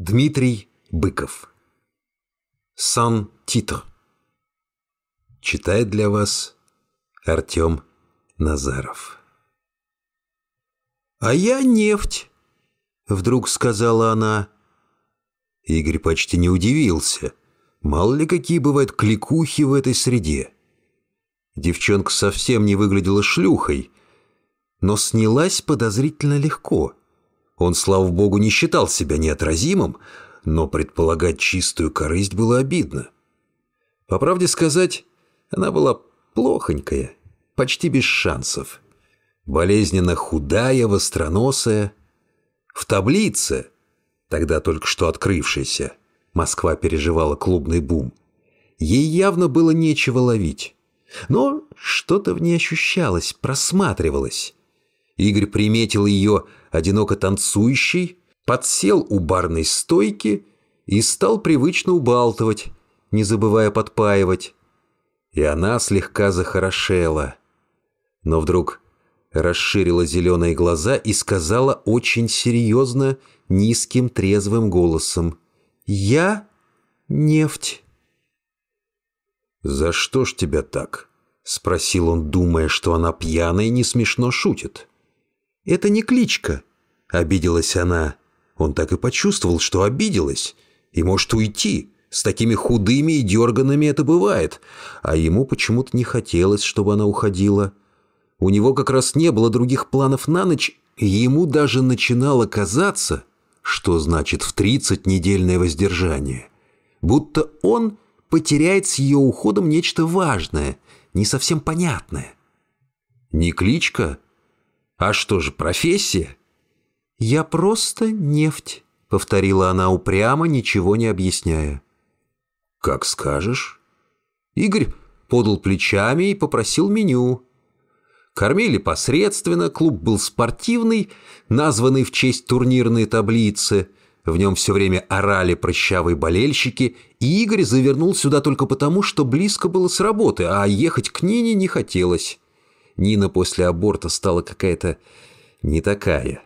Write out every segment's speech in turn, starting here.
Дмитрий Быков. Сан-титр. Читает для вас Артем Назаров. «А я нефть», — вдруг сказала она. Игорь почти не удивился. Мало ли какие бывают кликухи в этой среде. Девчонка совсем не выглядела шлюхой, но снялась подозрительно легко. Он, слава богу, не считал себя неотразимым, но предполагать чистую корысть было обидно. По правде сказать, она была плохонькая, почти без шансов. Болезненно худая, востроносая. В таблице, тогда только что открывшейся, Москва переживала клубный бум. Ей явно было нечего ловить. Но что-то в ней ощущалось, просматривалось. Игорь приметил ее одиноко танцующей, подсел у барной стойки и стал привычно убалтывать, не забывая подпаивать. И она слегка захорошела. Но вдруг расширила зеленые глаза и сказала очень серьезно, низким трезвым голосом. «Я нефть». «За что ж тебя так?» — спросил он, думая, что она пьяная и не смешно шутит. «Это не кличка», — обиделась она. Он так и почувствовал, что обиделась. И может уйти. С такими худыми и дерганными это бывает. А ему почему-то не хотелось, чтобы она уходила. У него как раз не было других планов на ночь, и ему даже начинало казаться, что значит в 30 недельное воздержание. Будто он потеряет с ее уходом нечто важное, не совсем понятное. Не кличка, а что же, профессия? «Я просто нефть», — повторила она упрямо, ничего не объясняя. «Как скажешь». Игорь подал плечами и попросил меню. Кормили посредственно, клуб был спортивный, названный в честь турнирной таблицы. В нем все время орали прыщавые болельщики, и Игорь завернул сюда только потому, что близко было с работы, а ехать к Нине не хотелось. Нина после аборта стала какая-то не такая.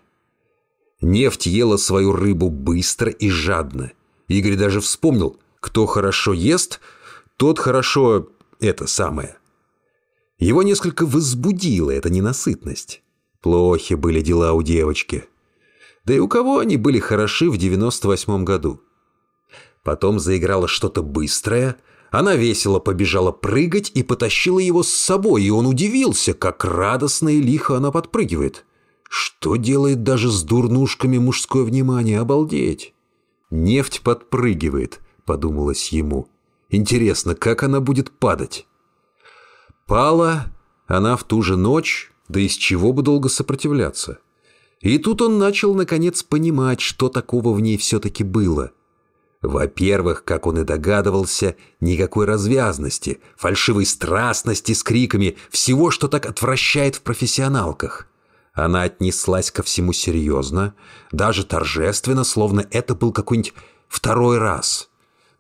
Нефть ела свою рыбу быстро и жадно. Игорь даже вспомнил, кто хорошо ест, тот хорошо это самое. Его несколько возбудила эта ненасытность. Плохи были дела у девочки. Да и у кого они были хороши в 98 году? Потом заиграло что-то быстрое, она весело побежала прыгать и потащила его с собой, и он удивился, как радостно и лихо она подпрыгивает. Что делает даже с дурнушками мужское внимание? Обалдеть! Нефть подпрыгивает, подумалось ему. Интересно, как она будет падать? Пала она в ту же ночь, да из чего бы долго сопротивляться? И тут он начал, наконец, понимать, что такого в ней все-таки было. Во-первых, как он и догадывался, никакой развязности, фальшивой страстности с криками, всего, что так отвращает в профессионалках. Она отнеслась ко всему серьезно, даже торжественно, словно это был какой-нибудь второй раз.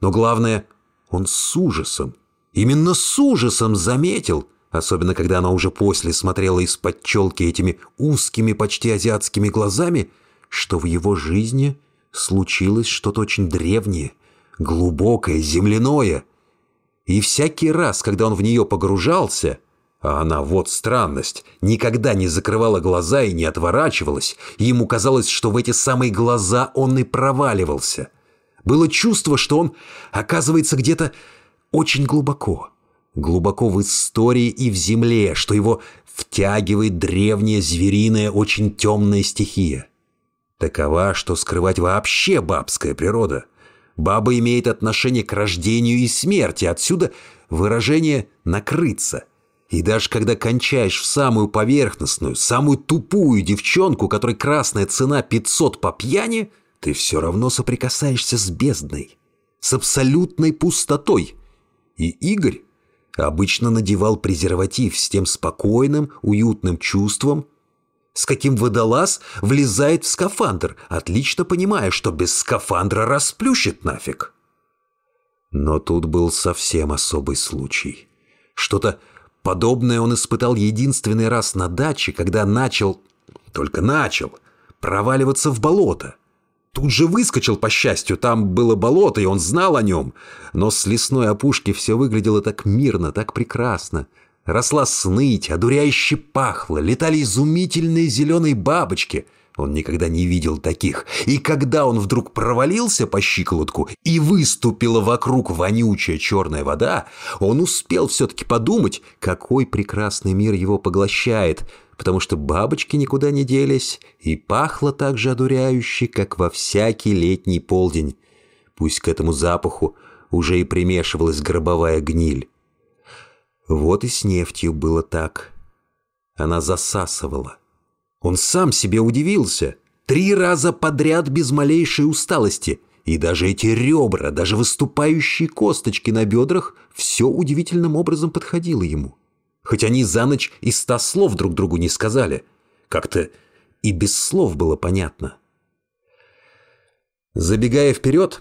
Но главное, он с ужасом, именно с ужасом заметил, особенно когда она уже после смотрела из-под челки этими узкими, почти азиатскими глазами, что в его жизни случилось что-то очень древнее, глубокое, земляное. И всякий раз, когда он в нее погружался – а она, вот странность, никогда не закрывала глаза и не отворачивалась, и ему казалось, что в эти самые глаза он и проваливался. Было чувство, что он оказывается где-то очень глубоко. Глубоко в истории и в земле, что его втягивает древняя звериная, очень темная стихия. Такова, что скрывать вообще бабская природа. Баба имеет отношение к рождению и смерти, отсюда выражение «накрыться». И даже когда кончаешь в самую поверхностную, самую тупую девчонку, которой красная цена 500 по пьяни, ты все равно соприкасаешься с бездной, с абсолютной пустотой. И Игорь обычно надевал презерватив с тем спокойным, уютным чувством, с каким водолаз влезает в скафандр, отлично понимая, что без скафандра расплющит нафиг. Но тут был совсем особый случай. Что-то Подобное он испытал единственный раз на даче, когда начал, только начал, проваливаться в болото. тут же выскочил, по счастью. Там было болото, и он знал о нем. Но с лесной опушки все выглядело так мирно, так прекрасно. Росла сныть, одуряюще пахло, летали изумительные зеленые бабочки. Он никогда не видел таких. И когда он вдруг провалился по щиколотку и выступила вокруг вонючая черная вода, он успел все-таки подумать, какой прекрасный мир его поглощает, потому что бабочки никуда не делись и пахло так же одуряюще, как во всякий летний полдень. Пусть к этому запаху уже и примешивалась гробовая гниль. Вот и с нефтью было так. Она засасывала. Он сам себе удивился. Три раза подряд без малейшей усталости. И даже эти ребра, даже выступающие косточки на бедрах, все удивительным образом подходило ему. Хоть они за ночь и ста слов друг другу не сказали. Как-то и без слов было понятно. Забегая вперед,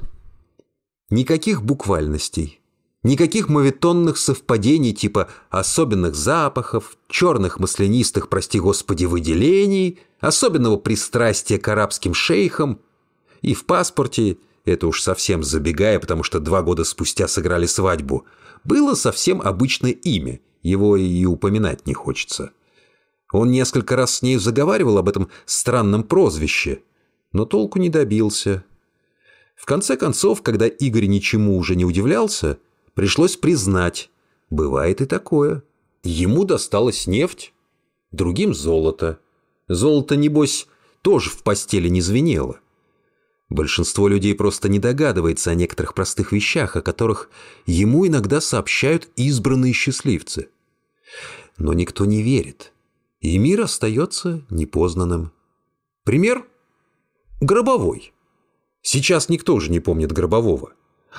никаких буквальностей. Никаких мавитонных совпадений типа особенных запахов, черных маслянистых, прости господи, выделений, особенного пристрастия к арабским шейхам. И в паспорте, это уж совсем забегая, потому что два года спустя сыграли свадьбу, было совсем обычное имя, его и упоминать не хочется. Он несколько раз с ней заговаривал об этом странном прозвище, но толку не добился. В конце концов, когда Игорь ничему уже не удивлялся, Пришлось признать, бывает и такое. Ему досталась нефть, другим золото. Золото, небось, тоже в постели не звенело. Большинство людей просто не догадывается о некоторых простых вещах, о которых ему иногда сообщают избранные счастливцы. Но никто не верит, и мир остается непознанным. Пример – Гробовой. Сейчас никто уже не помнит Гробового.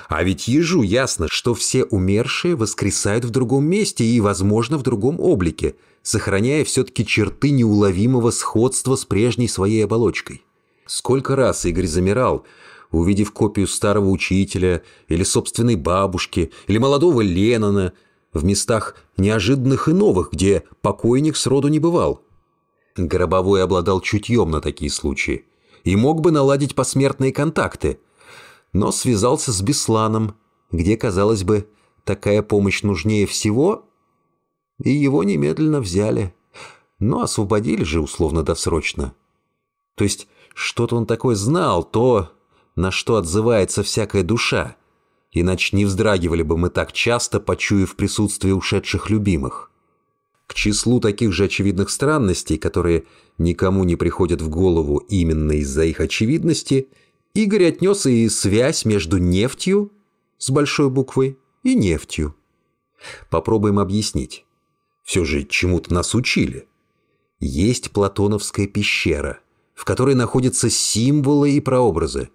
А ведь ежу ясно, что все умершие воскресают в другом месте и, возможно, в другом облике, сохраняя все-таки черты неуловимого сходства с прежней своей оболочкой. Сколько раз Игорь замирал, увидев копию старого учителя или собственной бабушки, или молодого Леннона в местах неожиданных и новых, где покойник сроду не бывал. Гробовой обладал чутьем на такие случаи и мог бы наладить посмертные контакты – но связался с Бесланом, где, казалось бы, такая помощь нужнее всего, и его немедленно взяли. Но освободили же условно-досрочно. То есть что-то он такое знал, то, на что отзывается всякая душа, иначе не вздрагивали бы мы так часто, почуяв присутствие ушедших любимых. К числу таких же очевидных странностей, которые никому не приходят в голову именно из-за их очевидности – Игорь отнес и связь между нефтью с большой буквы и нефтью. Попробуем объяснить. Все же чему-то нас учили. Есть Платоновская пещера, в которой находятся символы и прообразы.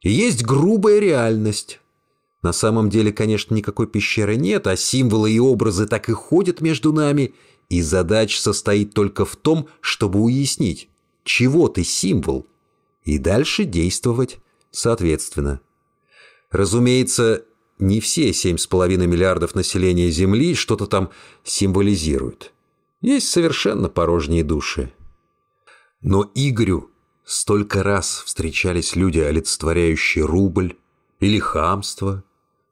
Есть грубая реальность. На самом деле, конечно, никакой пещеры нет, а символы и образы так и ходят между нами, и задача состоит только в том, чтобы уяснить, чего ты символ – и дальше действовать соответственно. Разумеется, не все 7,5 миллиардов населения Земли что-то там символизируют. Есть совершенно порожние души. Но Игорю столько раз встречались люди, олицетворяющие рубль, или хамство,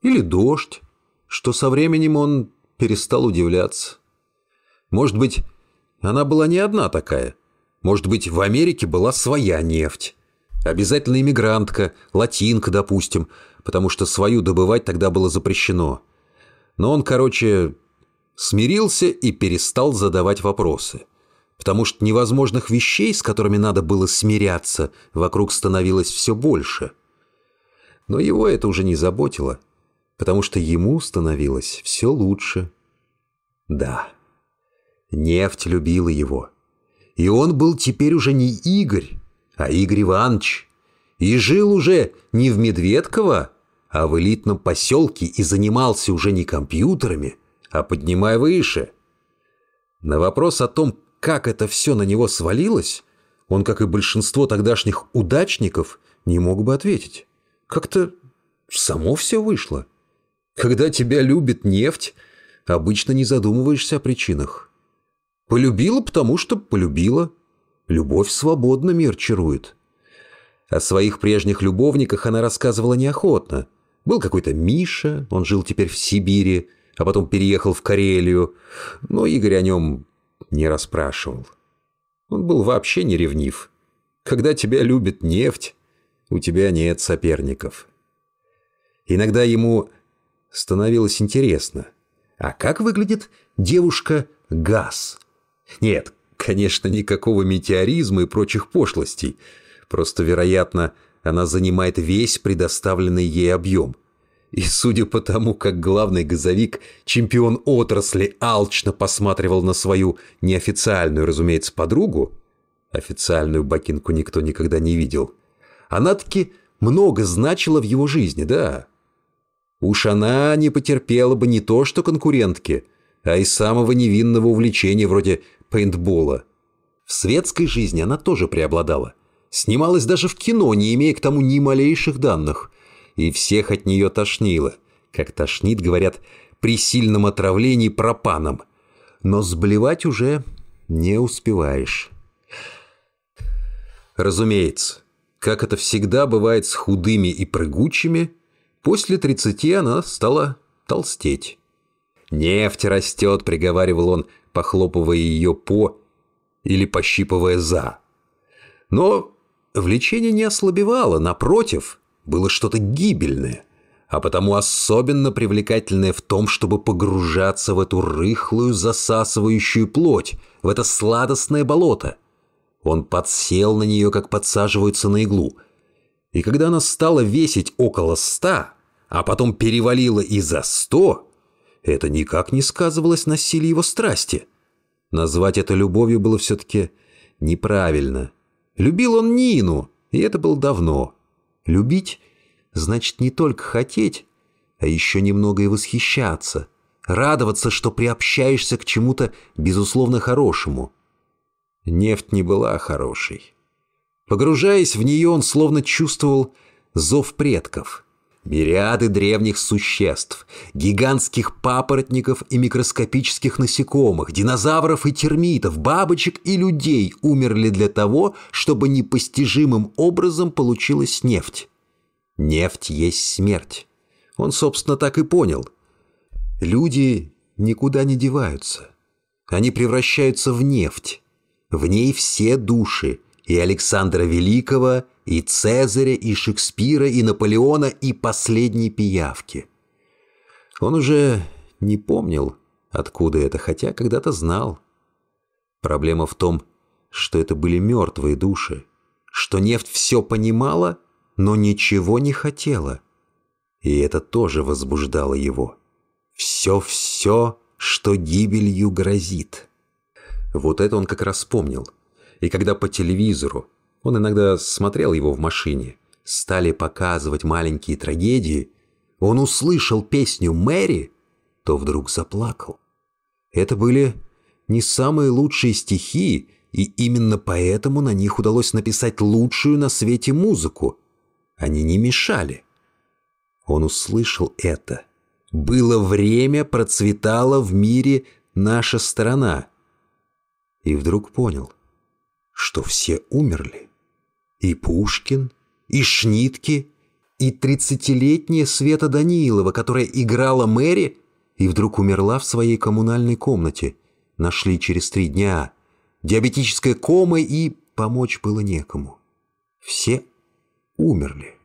или дождь, что со временем он перестал удивляться. Может быть, она была не одна такая. Может быть, в Америке была своя нефть. Обязательно иммигрантка, латинка, допустим, потому что свою добывать тогда было запрещено. Но он, короче, смирился и перестал задавать вопросы. Потому что невозможных вещей, с которыми надо было смиряться, вокруг становилось все больше. Но его это уже не заботило, потому что ему становилось все лучше. Да, нефть любила его. И он был теперь уже не Игорь, а Игорь Иванович. И жил уже не в Медведково, а в элитном поселке и занимался уже не компьютерами, а поднимая выше. На вопрос о том, как это все на него свалилось, он, как и большинство тогдашних удачников, не мог бы ответить. Как-то само все вышло. Когда тебя любит нефть, обычно не задумываешься о причинах. Полюбила, потому что полюбила – Любовь свободно мир чарует. О своих прежних любовниках она рассказывала неохотно. Был какой-то Миша, он жил теперь в Сибири, а потом переехал в Карелию, но Игорь о нем не расспрашивал. Он был вообще не ревнив. Когда тебя любит нефть, у тебя нет соперников. Иногда ему становилось интересно, а как выглядит девушка-газ? Нет, конечно, никакого метеоризма и прочих пошлостей. Просто, вероятно, она занимает весь предоставленный ей объем. И судя по тому, как главный газовик, чемпион отрасли, алчно посматривал на свою неофициальную, разумеется, подругу, официальную бакинку никто никогда не видел, она таки много значила в его жизни, да. Уж она не потерпела бы не то что конкурентки, а и самого невинного увлечения вроде пейнтбола. В светской жизни она тоже преобладала. Снималась даже в кино, не имея к тому ни малейших данных. И всех от нее тошнило. Как тошнит, говорят, при сильном отравлении пропаном. Но сблевать уже не успеваешь. Разумеется, как это всегда бывает с худыми и прыгучими, после тридцати она стала толстеть. «Нефть растет», — приговаривал он, похлопывая ее по или пощипывая за. Но влечение не ослабевало, напротив, было что-то гибельное, а потому особенно привлекательное в том, чтобы погружаться в эту рыхлую, засасывающую плоть, в это сладостное болото — он подсел на нее, как подсаживаются на иглу. И когда она стала весить около ста, а потом перевалила и за сто, это никак не сказывалось на силе его страсти. Назвать это любовью было все-таки неправильно. Любил он Нину, и это было давно. Любить значит не только хотеть, а еще немного и восхищаться, радоваться, что приобщаешься к чему-то безусловно хорошему – Нефть не была хорошей. Погружаясь в нее, он словно чувствовал зов предков. Мириады древних существ, гигантских папоротников и микроскопических насекомых, динозавров и термитов, бабочек и людей умерли для того, чтобы непостижимым образом получилась нефть. Нефть есть смерть. Он, собственно, так и понял. Люди никуда не деваются. Они превращаются в нефть. В ней все души, и Александра Великого, и Цезаря, и Шекспира, и Наполеона, и последней пиявки. Он уже не помнил, откуда это, хотя когда-то знал. Проблема в том, что это были мертвые души, что нефть все понимала, но ничего не хотела. И это тоже возбуждало его. Все-все, что гибелью грозит. Вот это он как раз вспомнил. И когда по телевизору, он иногда смотрел его в машине, стали показывать маленькие трагедии, он услышал песню «Мэри», то вдруг заплакал. Это были не самые лучшие стихи, и именно поэтому на них удалось написать лучшую на свете музыку. Они не мешали. Он услышал это. Было время, процветала в мире наша сторона и вдруг понял, что все умерли. И Пушкин, и Шнитки, и тридцатилетняя Света Данилова, которая играла Мэри, и вдруг умерла в своей коммунальной комнате. Нашли через три дня. Диабетическая кома, и помочь было некому. Все умерли.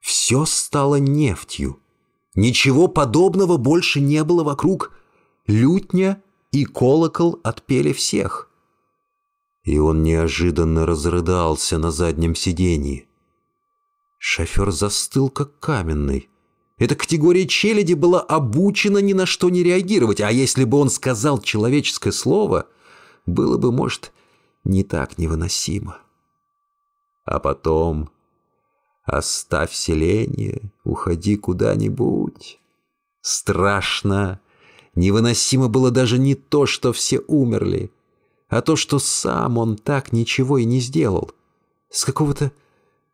Все стало нефтью. Ничего подобного больше не было вокруг. Лютня и колокол отпели всех и он неожиданно разрыдался на заднем сиденье. Шофер застыл, как каменный. Эта категория челяди была обучена ни на что не реагировать, а если бы он сказал человеческое слово, было бы, может, не так невыносимо. А потом оставь селение, уходи куда-нибудь. Страшно, невыносимо было даже не то, что все умерли, а то, что сам он так ничего и не сделал. С какого-то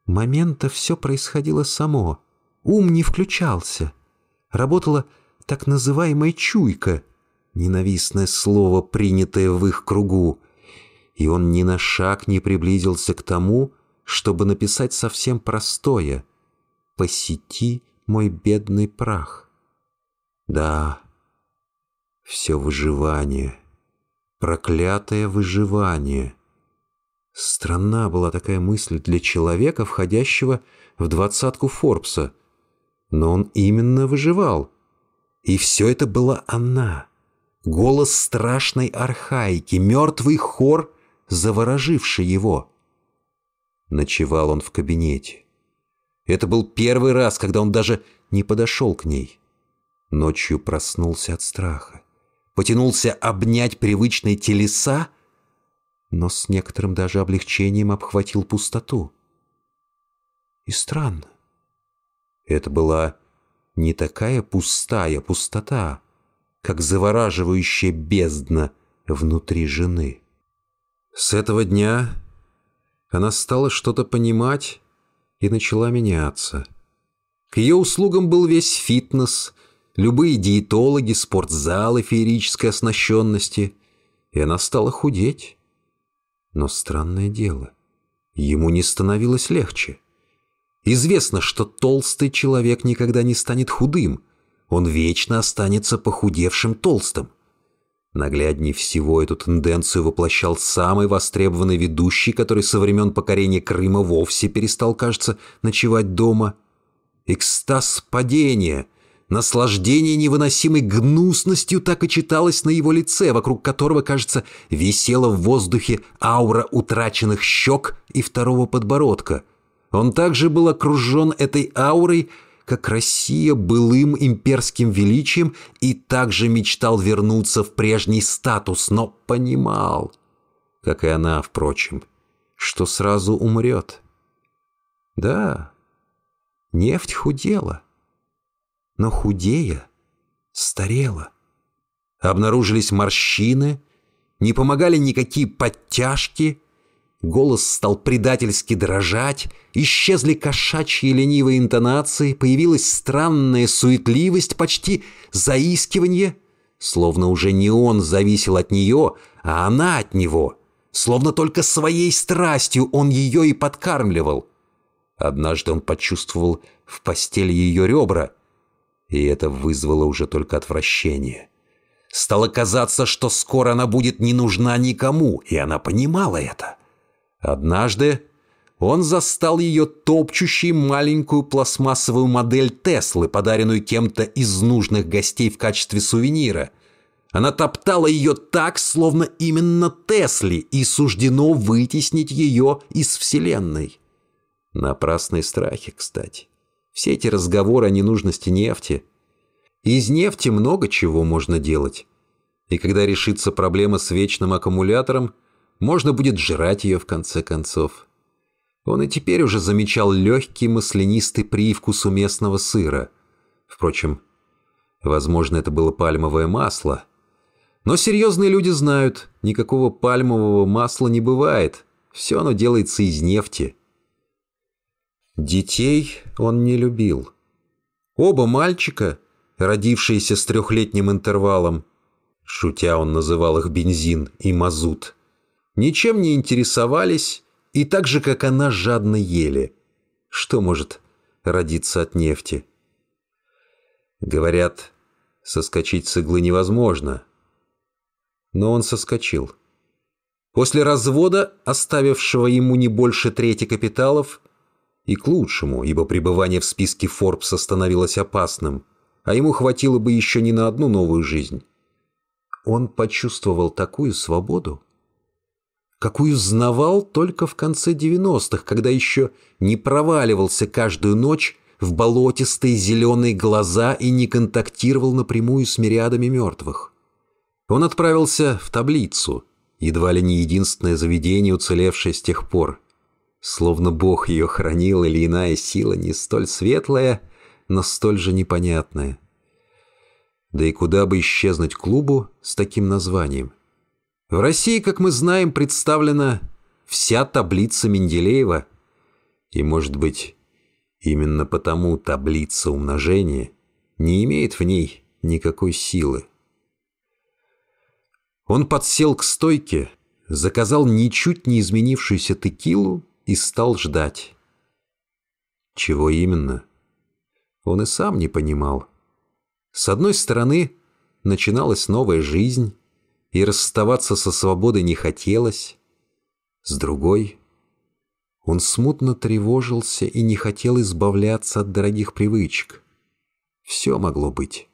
момента все происходило само. Ум не включался. Работала так называемая чуйка, ненавистное слово, принятое в их кругу. И он ни на шаг не приблизился к тому, чтобы написать совсем простое «Посети мой бедный прах». Да, все выживание, проклятое выживание. Странна была такая мысль для человека, входящего в двадцатку Форбса. Но он именно выживал. И все это была она. Голос страшной архаики, мертвый хор, завороживший его. Ночевал он в кабинете. Это был первый раз, когда он даже не подошел к ней. Ночью проснулся от страха. Потянулся обнять привычные телеса, но с некоторым даже облегчением обхватил пустоту. И странно. Это была не такая пустая пустота, как завораживающая бездна внутри жены. С этого дня она стала что-то понимать и начала меняться. К ее услугам был весь фитнес, любые диетологи, спортзалы феерической оснащенности, и она стала худеть. Но странное дело, ему не становилось легче. Известно, что толстый человек никогда не станет худым. Он вечно останется похудевшим толстым. Наглядней всего эту тенденцию воплощал самый востребованный ведущий, который со времен покорения Крыма вовсе перестал, кажется, ночевать дома. Экстаз падения, наслаждение невыносимой гнусностью так и читалось на его лице, вокруг которого, кажется, висела в воздухе аура утраченных щек и второго подбородка – он также был окружен этой аурой, как Россия былым имперским величием и также мечтал вернуться в прежний статус, но понимал, как и она, впрочем, что сразу умрет. Да, нефть худела, но худея старела. Обнаружились морщины, не помогали никакие подтяжки – Голос стал предательски дрожать, исчезли кошачьи ленивые интонации, появилась странная суетливость, почти заискивание, словно уже не он зависел от нее, а она от него, словно только своей страстью он ее и подкармливал. Однажды он почувствовал в постели ее ребра, и это вызвало уже только отвращение. Стало казаться, что скоро она будет не нужна никому, и она понимала это. Однажды он застал ее топчущей маленькую пластмассовую модель Теслы, подаренную кем-то из нужных гостей в качестве сувенира. Она топтала ее так, словно именно Тесли, и суждено вытеснить ее из Вселенной. Напрасные страхи, кстати. Все эти разговоры о ненужности нефти. Из нефти много чего можно делать. И когда решится проблема с вечным аккумулятором – можно будет жрать ее в конце концов. Он и теперь уже замечал легкий маслянистый привкус у местного сыра. Впрочем, возможно, это было пальмовое масло. Но серьезные люди знают, никакого пальмового масла не бывает. Все оно делается из нефти. Детей он не любил. Оба мальчика, родившиеся с трехлетним интервалом, шутя он называл их бензин и мазут – ничем не интересовались и так же, как она, жадно ели. Что может родиться от нефти? Говорят, соскочить с иглы невозможно. Но он соскочил. После развода, оставившего ему не больше трети капиталов, и к лучшему, ибо пребывание в списке Форбса становилось опасным, а ему хватило бы еще не на одну новую жизнь. Он почувствовал такую свободу, какую знавал только в конце 90-х, когда еще не проваливался каждую ночь в болотистые зеленые глаза и не контактировал напрямую с мириадами мертвых. Он отправился в таблицу, едва ли не единственное заведение, уцелевшее с тех пор. Словно Бог ее хранил или иная сила, не столь светлая, но столь же непонятная. Да и куда бы исчезнуть клубу с таким названием – в России, как мы знаем, представлена вся таблица Менделеева. И, может быть, именно потому таблица умножения не имеет в ней никакой силы. Он подсел к стойке, заказал ничуть не изменившуюся текилу и стал ждать. Чего именно? Он и сам не понимал. С одной стороны, начиналась новая жизнь, и расставаться со свободой не хотелось. С другой, он смутно тревожился и не хотел избавляться от дорогих привычек. Все могло быть.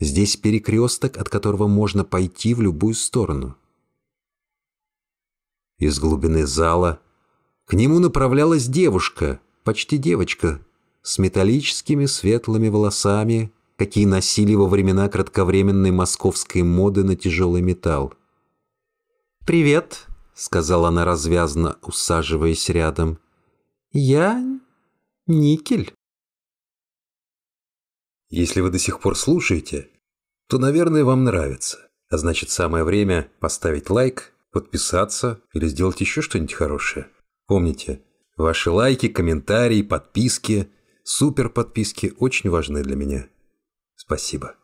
Здесь перекресток, от которого можно пойти в любую сторону. Из глубины зала к нему направлялась девушка, почти девочка, с металлическими светлыми волосами, какие носили во времена кратковременной московской моды на тяжелый металл. «Привет», — сказала она развязно, усаживаясь рядом. «Я Никель». Если вы до сих пор слушаете, то, наверное, вам нравится. А значит, самое время поставить лайк, подписаться или сделать еще что-нибудь хорошее. Помните, ваши лайки, комментарии, подписки, супер подписки очень важны для меня. Спасибо.